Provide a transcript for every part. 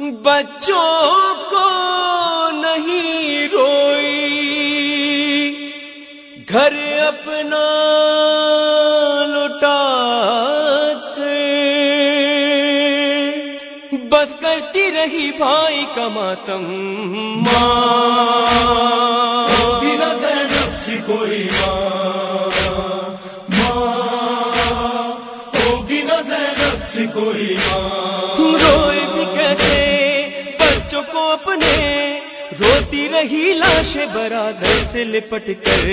بچوں کو نہیں روئی۔ گھر اپنا لوٹا بس کرتی رہی بھائی کا ماتم۔ ماں۔ کوئی ہوگی کوئی روئے بھی کیسے؟ بچوں کو اپنے۔ روتی رہی لاش برادر سے لپٹ کر۔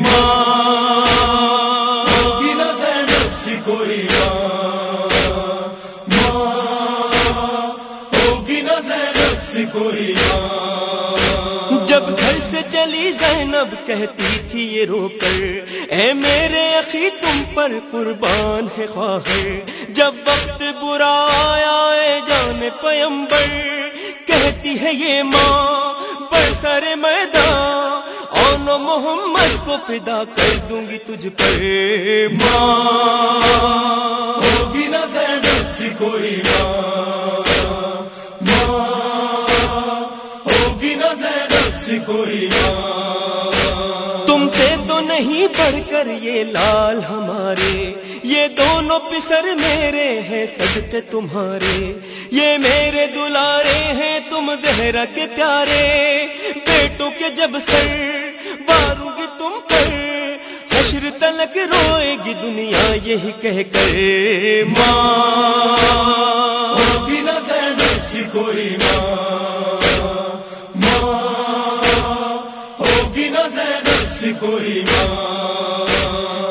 ماں۔ نہ زینب سے کوئی ہوگی نہ زینب سے کوئی جب گھر سے چلی زینب کہتی تھی یہ رو کر، اے میرے اخی تم پر قربان ہے خواہر۔ جب وقت برا آیا، اے جان پیمبر، کہتی ہے یہ ماں برسر میدان، آن محمد کو فدا کر دوں گی تجھ پر۔ ماں، ہوگی نہ زینب سے کوئی ہوگی کوئی تم سے تو نہیں بڑھ کر یہ لال ہمارے۔ یہ دونوں پسر میرے ہیں صدقے تمہارے۔ یہ میرے دلارے ہیں تم زہرا کے پیارے۔ بیٹوں کے جب سر ماروں گی تم پر حشر تلک روئے گی دنیا یہی کہہ کر۔ ماں کوئی ہوگی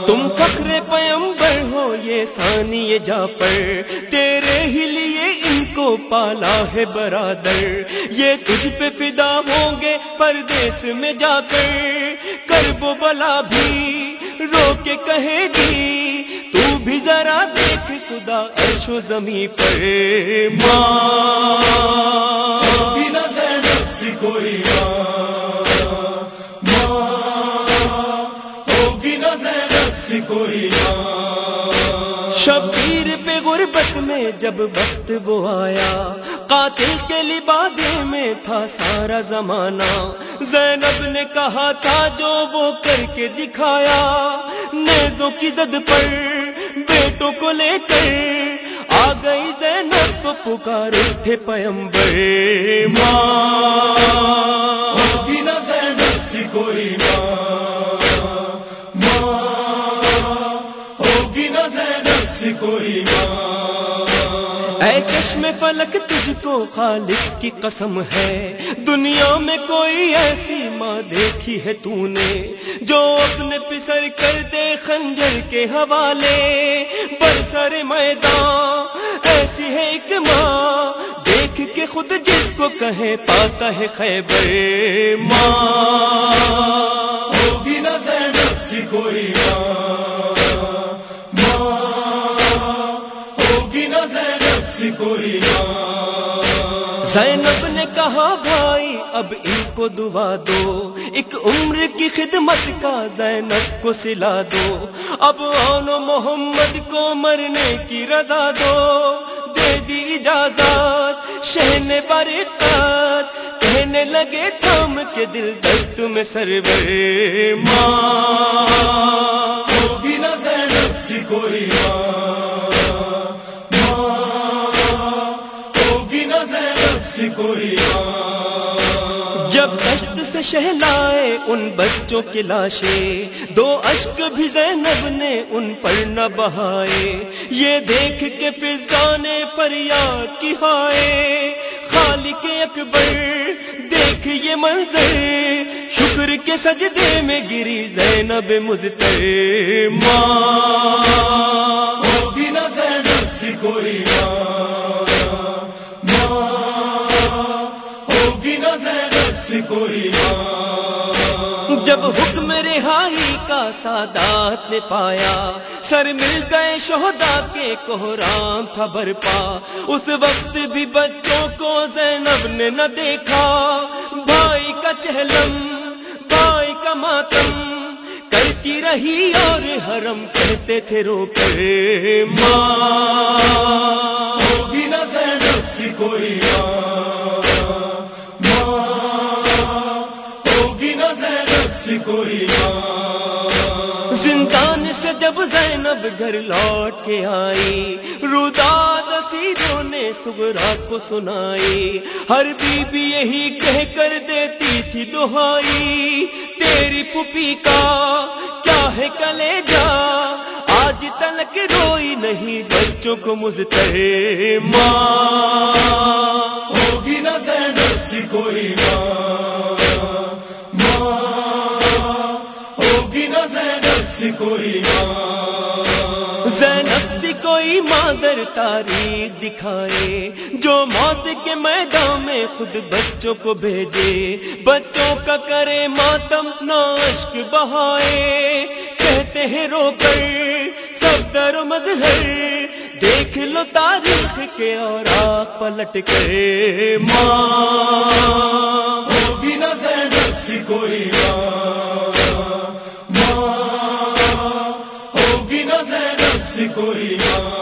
تم فخر پیمبر ہو یہ ثانی یہ جعفر۔ تیرے ہی لیے ان کو پالا ہے برادر۔ یہ تجھ پہ فدا ہوں گے پردیس میں جا کر کرب و بلا بھی رو کے کہے گی۔ تو بھی ذرا دیکھ خدا عرش و زمین پر۔ ماں۔ ہوگی کوئی ہوگی کوئی شبیر پہ غربت میں جب وقت وہ آیا قاتل کے لبادے میں تھا سارا زمانہ۔ زینب نے کہا تھا جو وہ کر کے دکھایا نیزوں کی زد پر بیٹوں کو لے کر۔ آ گئی زینب تو پکار اٹھے پیمبر ماں۔ زینب سے کوئی ہوگی سے کوئی اے چشم فلک تجھ کو خالق کی قسم ہے۔ دنیا میں کوئی ایسی ماں دیکھی ہے تو نے جو اپنے پسر کر دے خنجر کے حوالے۔ برسر میدان ایسی ہے ایک ماں۔ دیکھ کے خود جس کو کہے پاتا ہے خیبر ماں۔ کوئی زینب نے کہا بھائی اب ان کو دعا دو۔ ایک عمر کی خدمت کا زینب کو سلا دو۔ اب آنو محمد کو مرنے کی رضا دو۔ دے دی اجازت شہن برکات کہنے لگے تھام کے دل درد میں سرور ماں۔ ہوگی نہ زینب سے کوئی ہوگی سے کوئی جب دشت سے شہلائے ان بچوں کی لاشیں دو اشک بھی زینب نے ان پر نہ بہائے۔ یہ دیکھ کے فضا نے فریاد کی ہائے۔ خالق اکبر دیکھ یہ منظر۔ شکر کے سجدے میں گری زینب مزتر ماں ہوگی نہ زینب سے کوئی ہوگی جب حکم رہائی کا سادات نے پایا سر مل گئے شہدا کے کوہرام تھا برپا۔ اس وقت بھی بچوں کو زینب نے نہ دیکھا۔ بھائی کا چہلم بھائی کا ماتم کرتی رہی اور حرم کہتے تھے رو کر ماں۔ ہوگی نہ زینب سے کوئی ماں زندان سے جب زینب گھر لوٹ کے آئی رودا اسیروں نے سبرا کو سنائی۔ ہر بی بی یہی کہہ کر دیتی تھی دہائی۔ تیری پپی کا کیا ہے کلے جا آج تلک روئی نہیں، بچوں کو مزتر ماں ہوگی نہ زینب سی کوئی ماں کوئی ماں۔ زینب سی کوئی مادر تاریخ دکھائے جو موت کے میدان میں خود بچوں کو بھیجے۔ بچوں کا کرے ماتم ناشک بہائے۔ کہتے ہیں رو کر سب در و مظہر۔ دیکھ لو تاریخ کے اور آگ پلٹ کر۔ ماں۔ ہوگی نہ زینب سی کوئی ماں۔ ماں ہوگی نہ